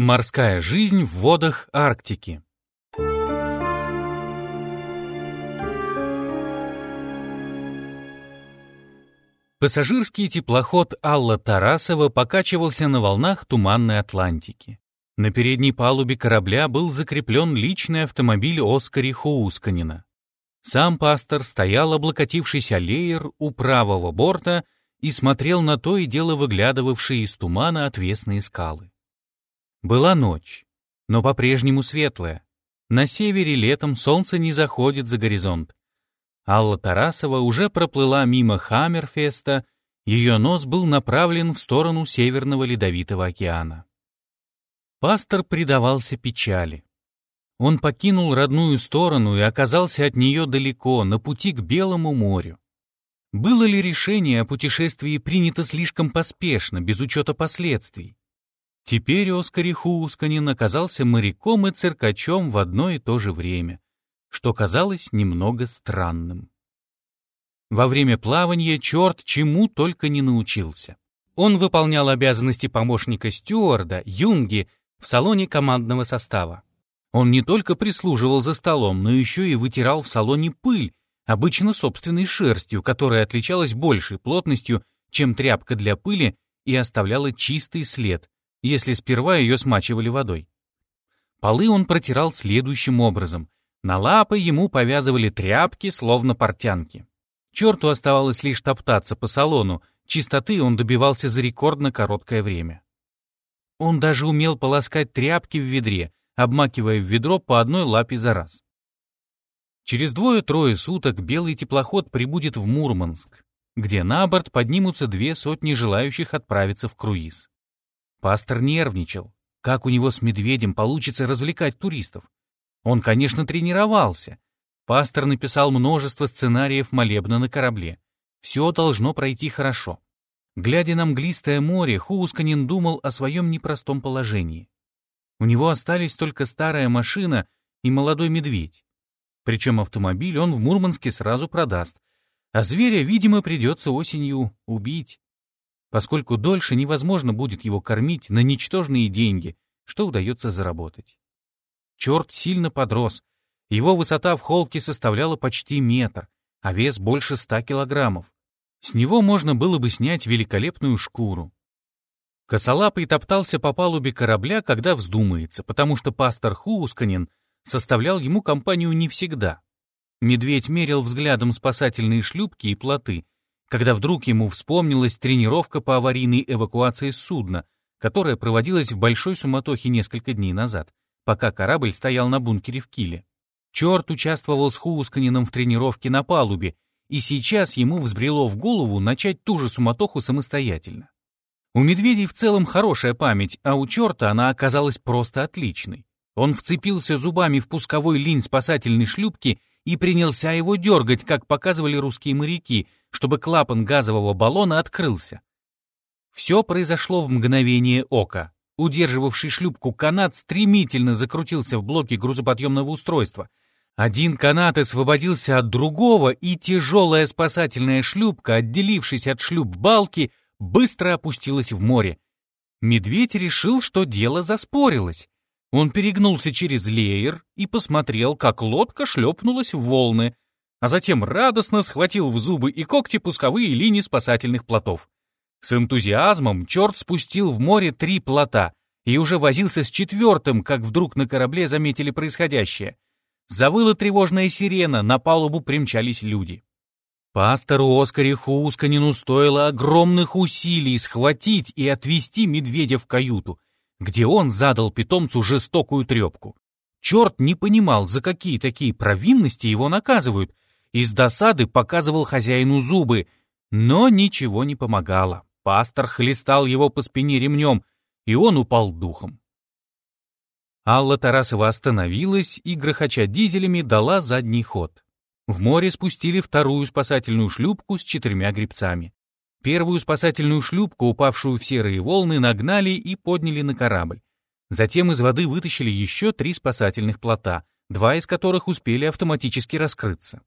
Морская жизнь в водах Арктики. Пассажирский теплоход Алла Тарасова покачивался на волнах туманной Атлантики. На передней палубе корабля был закреплен личный автомобиль Оскари Хуусканина. Сам пастор стоял, облокотившись о леер у правого борта, и смотрел на то и дело выглядывавшие из тумана отвесные скалы. Была ночь, но по-прежнему светлая. На севере летом солнце не заходит за горизонт. Алла Тарасова уже проплыла мимо Хаммерфеста, ее нос был направлен в сторону Северного Ледовитого океана. Пастор предавался печали. Он покинул родную сторону и оказался от нее далеко, на пути к Белому морю. Было ли решение о путешествии принято слишком поспешно, без учета последствий? Теперь Оскар Хусканин оказался моряком и циркачом в одно и то же время, что казалось немного странным. Во время плавания черт чему только не научился. Он выполнял обязанности помощника стюарда, юнги, в салоне командного состава. Он не только прислуживал за столом, но еще и вытирал в салоне пыль, обычно собственной шерстью, которая отличалась большей плотностью, чем тряпка для пыли и оставляла чистый след, если сперва ее смачивали водой. Полы он протирал следующим образом. На лапы ему повязывали тряпки, словно портянки. Черту оставалось лишь топтаться по салону, чистоты он добивался за рекордно короткое время. Он даже умел полоскать тряпки в ведре, обмакивая в ведро по одной лапе за раз. Через двое-трое суток белый теплоход прибудет в Мурманск, где на борт поднимутся две сотни желающих отправиться в круиз. Пастор нервничал. Как у него с медведем получится развлекать туристов? Он, конечно, тренировался. Пастор написал множество сценариев молебна на корабле. Все должно пройти хорошо. Глядя на мглистое море, Хуусканин думал о своем непростом положении. У него остались только старая машина и молодой медведь. Причем автомобиль он в Мурманске сразу продаст, а зверя, видимо, придется осенью убить, поскольку дольше невозможно будет его кормить на ничтожные деньги, что удается заработать. Черт сильно подрос, его высота в холке составляла почти метр, а вес больше ста килограммов. С него можно было бы снять великолепную шкуру. Косолапый топтался по палубе корабля, когда вздумается, потому что пастор Хуусканин составлял ему компанию не всегда. Медведь мерил взглядом спасательные шлюпки и плоты, когда вдруг ему вспомнилась тренировка по аварийной эвакуации судна, которая проводилась в большой суматохе несколько дней назад, пока корабль стоял на бункере в Киле. Черт участвовал с Хуусканином в тренировке на палубе, и сейчас ему взбрело в голову начать ту же суматоху самостоятельно. У медведей в целом хорошая память, а у черта она оказалась просто отличной. Он вцепился зубами в пусковой линь спасательной шлюпки и принялся его дергать, как показывали русские моряки, чтобы клапан газового баллона открылся. Все произошло в мгновение ока. Удерживавший шлюпку канат стремительно закрутился в блоке грузоподъемного устройства. Один канат освободился от другого, и тяжелая спасательная шлюпка, отделившись от шлюп балки, быстро опустилась в море. Медведь решил, что дело заспорилось. Он перегнулся через леер и посмотрел, как лодка шлепнулась в волны, а затем радостно схватил в зубы и когти пусковые линии спасательных плотов. С энтузиазмом черт спустил в море три плота и уже возился с четвертым, как вдруг на корабле заметили происходящее. Завыла тревожная сирена, на палубу примчались люди. Пастору Оскаре Хусканину стоило огромных усилий схватить и отвести медведя в каюту — где он задал питомцу жестокую трепку. Черт не понимал, за какие такие провинности его наказывают, и с досады показывал хозяину зубы, но ничего не помогало. Пастор хлестал его по спине ремнем, и он упал духом. Алла Тарасова остановилась и, грохоча дизелями, дала задний ход. В море спустили вторую спасательную шлюпку с четырьмя гребцами. Первую спасательную шлюпку, упавшую в серые волны, нагнали и подняли на корабль. Затем из воды вытащили еще три спасательных плота, два из которых успели автоматически раскрыться.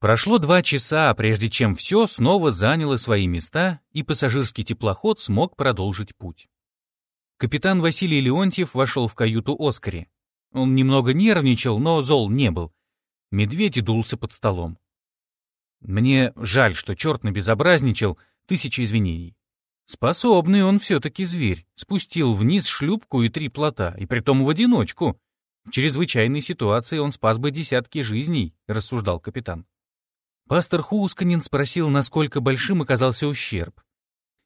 Прошло два часа, прежде чем все снова заняло свои места, и пассажирский теплоход смог продолжить путь. Капитан Василий Леонтьев вошел в каюту Оскари. Он немного нервничал, но зол не был. Медведь дулся под столом. Мне жаль, что черт набезобразничал, тысячи извинений. Способный он все-таки зверь. Спустил вниз шлюпку и три плота, и притом в одиночку. В чрезвычайной ситуации он спас бы десятки жизней, рассуждал капитан. Пастор Хусканин спросил, насколько большим оказался ущерб.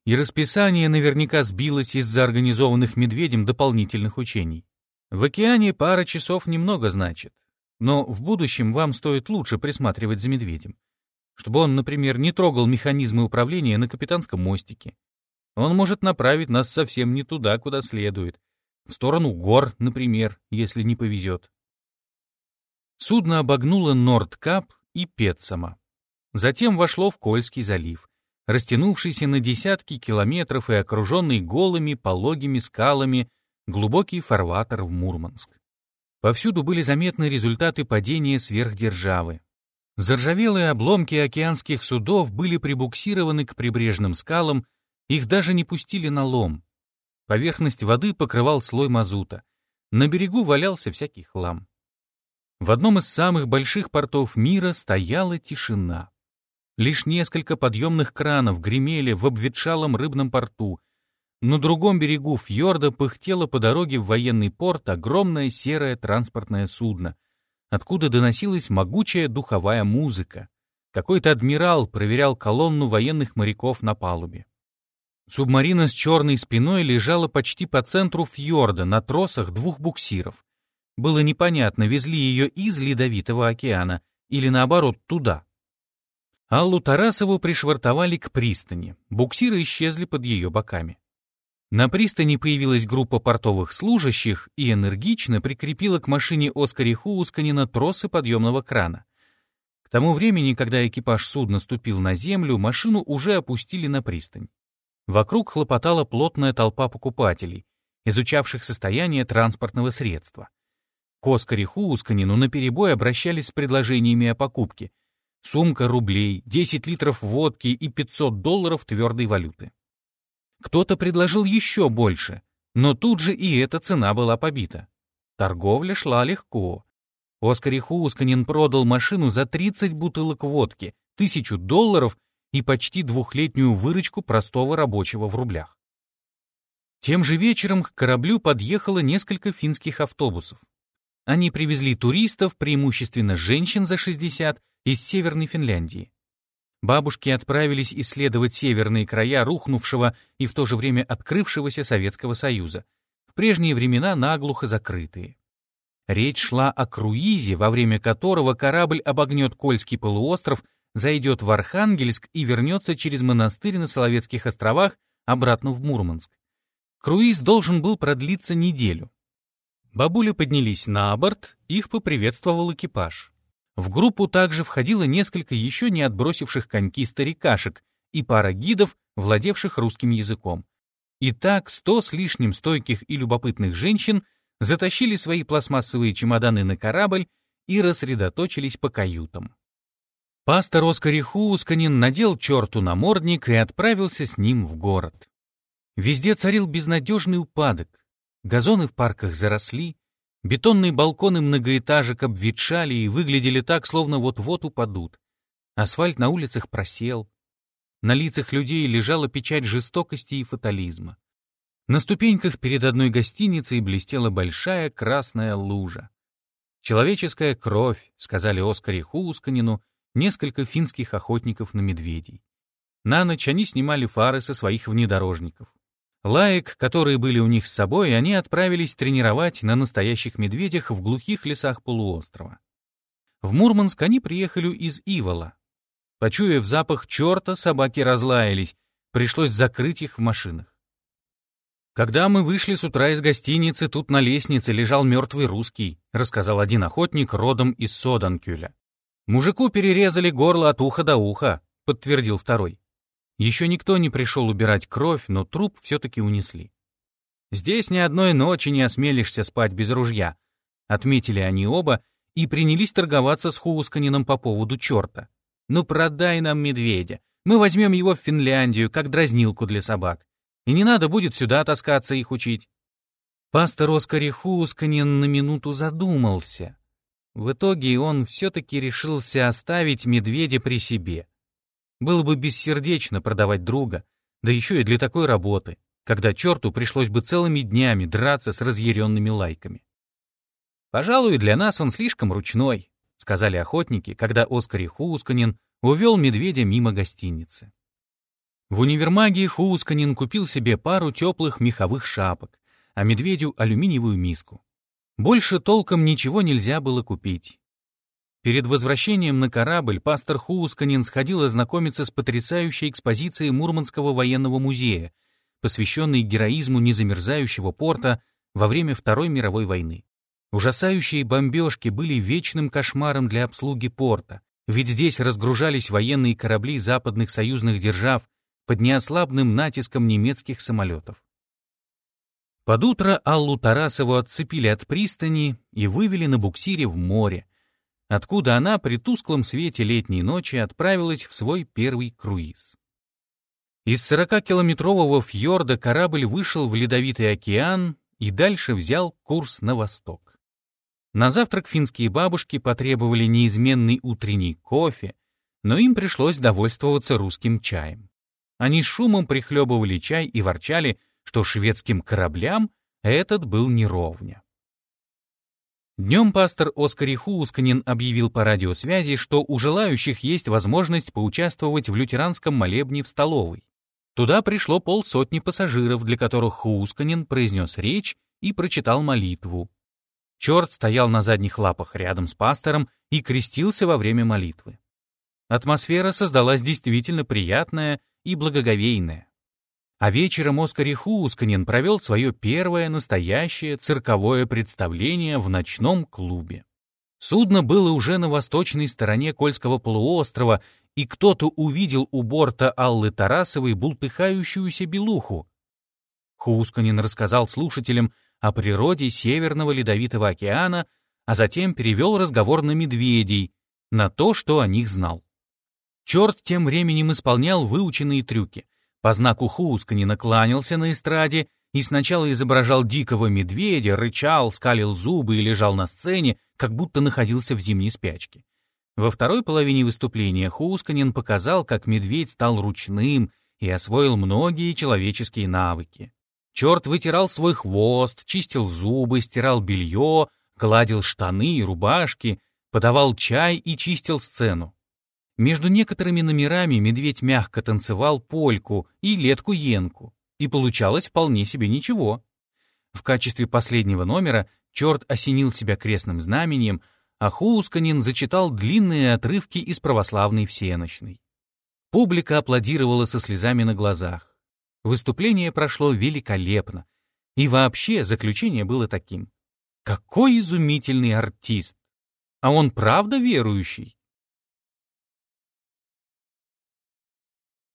И расписание наверняка сбилось из-за организованных медведем дополнительных учений. В океане пара часов немного значит, но в будущем вам стоит лучше присматривать за медведем, чтобы он, например, не трогал механизмы управления на капитанском мостике. Он может направить нас совсем не туда, куда следует, в сторону гор, например, если не повезет. Судно обогнуло Нордкап и Петсама. Затем вошло в Кольский залив, растянувшийся на десятки километров и окруженный голыми пологими скалами глубокий фарватер в Мурманск. Повсюду были заметны результаты падения сверхдержавы. Заржавелые обломки океанских судов были прибуксированы к прибрежным скалам, их даже не пустили на лом. Поверхность воды покрывал слой мазута. На берегу валялся всякий хлам. В одном из самых больших портов мира стояла тишина. Лишь несколько подъемных кранов гремели в обветшалом рыбном порту. На другом берегу фьорда пыхтело по дороге в военный порт огромное серое транспортное судно, откуда доносилась могучая духовая музыка. Какой-то адмирал проверял колонну военных моряков на палубе. Субмарина с черной спиной лежала почти по центру фьорда на тросах двух буксиров. Было непонятно, везли ее из Ледовитого океана или наоборот туда. Аллу Тарасову пришвартовали к пристани, буксиры исчезли под ее боками. На пристани появилась группа портовых служащих и энергично прикрепила к машине Оскари Хуусканина тросы подъемного крана. К тому времени, когда экипаж судна ступил на землю, машину уже опустили на пристань. Вокруг хлопотала плотная толпа покупателей, изучавших состояние транспортного средства. К Оскариху Усканину наперебой обращались с предложениями о покупке. Сумка рублей, 10 литров водки и 500 долларов твердой валюты. Кто-то предложил еще больше, но тут же и эта цена была побита. Торговля шла легко. Оскариху Усканин продал машину за 30 бутылок водки, тысячу долларов и почти двухлетнюю выручку простого рабочего в рублях. Тем же вечером к кораблю подъехало несколько финских автобусов. Они привезли туристов, преимущественно женщин за 60, из Северной Финляндии. Бабушки отправились исследовать северные края рухнувшего и в то же время открывшегося Советского Союза, в прежние времена наглухо закрытые. Речь шла о круизе, во время которого корабль обогнет Кольский полуостров зайдет в Архангельск и вернется через монастырь на Соловецких островах обратно в Мурманск. Круиз должен был продлиться неделю. Бабули поднялись на борт, их поприветствовал экипаж. В группу также входило несколько еще не отбросивших коньки старикашек и пара гидов, владевших русским языком. И так сто с лишним стойких и любопытных женщин затащили свои пластмассовые чемоданы на корабль и рассредоточились по каютам. Пастор Оскар Хусканин надел черту намордник и отправился с ним в город. Везде царил безнадежный упадок. Газоны в парках заросли, бетонные балконы многоэтажек обветшали и выглядели так, словно вот-вот упадут. Асфальт на улицах просел. На лицах людей лежала печать жестокости и фатализма. На ступеньках перед одной гостиницей блестела большая красная лужа. «Человеческая кровь», — сказали Оскаре Хусканину, несколько финских охотников на медведей. На ночь они снимали фары со своих внедорожников. Лаек, которые были у них с собой, они отправились тренировать на настоящих медведях в глухих лесах полуострова. В Мурманск они приехали из Ивола. Почуяв запах черта, собаки разлаялись, пришлось закрыть их в машинах. «Когда мы вышли с утра из гостиницы, тут на лестнице лежал мертвый русский», рассказал один охотник родом из Соданкюля. «Мужику перерезали горло от уха до уха», — подтвердил второй. Еще никто не пришел убирать кровь, но труп все-таки унесли. «Здесь ни одной ночи не осмелишься спать без ружья», — отметили они оба и принялись торговаться с Хуусканином по поводу черта. «Ну продай нам медведя, мы возьмем его в Финляндию, как дразнилку для собак. И не надо будет сюда таскаться их учить. Пастор Оскари Хусканин на минуту задумался. В итоге он все-таки решился оставить медведя при себе. Было бы бессердечно продавать друга, да еще и для такой работы, когда черту пришлось бы целыми днями драться с разъяренными лайками. «Пожалуй, для нас он слишком ручной», — сказали охотники, когда Оскар Хусканин увел медведя мимо гостиницы. В универмаге Хусканин купил себе пару теплых меховых шапок, а медведю — алюминиевую миску. Больше толком ничего нельзя было купить. Перед возвращением на корабль пастор Хусканин сходил ознакомиться с потрясающей экспозицией Мурманского военного музея, посвященной героизму незамерзающего порта во время Второй мировой войны. Ужасающие бомбежки были вечным кошмаром для обслуги порта, ведь здесь разгружались военные корабли западных союзных держав под неослабным натиском немецких самолетов. Под утро Аллу Тарасову отцепили от пристани и вывели на буксире в море, откуда она при тусклом свете летней ночи отправилась в свой первый круиз. Из 40-километрового фьорда корабль вышел в ледовитый океан и дальше взял курс на восток. На завтрак финские бабушки потребовали неизменный утренний кофе, но им пришлось довольствоваться русским чаем. Они шумом прихлебывали чай и ворчали, что шведским кораблям этот был неровня. Днем пастор Оскар Хусканин объявил по радиосвязи, что у желающих есть возможность поучаствовать в лютеранском молебне в столовой. Туда пришло полсотни пассажиров, для которых Хусканин произнес речь и прочитал молитву. Черт стоял на задних лапах рядом с пастором и крестился во время молитвы. Атмосфера создалась действительно приятная и благоговейная. А вечером Оскар Хусканин провел свое первое настоящее цирковое представление в ночном клубе. Судно было уже на восточной стороне Кольского полуострова, и кто-то увидел у борта Аллы Тарасовой бултыхающуюся белуху. Хусканин рассказал слушателям о природе Северного Ледовитого океана, а затем перевел разговор на медведей, на то, что о них знал. Черт тем временем исполнял выученные трюки — по знаку Хускани кланялся на эстраде и сначала изображал дикого медведя, рычал, скалил зубы и лежал на сцене, как будто находился в зимней спячке. Во второй половине выступления Хусканин показал, как медведь стал ручным и освоил многие человеческие навыки. Черт вытирал свой хвост, чистил зубы, стирал белье, гладил штаны и рубашки, подавал чай и чистил сцену. Между некоторыми номерами медведь мягко танцевал польку и летку-енку, и получалось вполне себе ничего. В качестве последнего номера черт осенил себя крестным знамением, а Хусканин зачитал длинные отрывки из православной всеночной. Публика аплодировала со слезами на глазах. Выступление прошло великолепно. И вообще заключение было таким. Какой изумительный артист! А он правда верующий?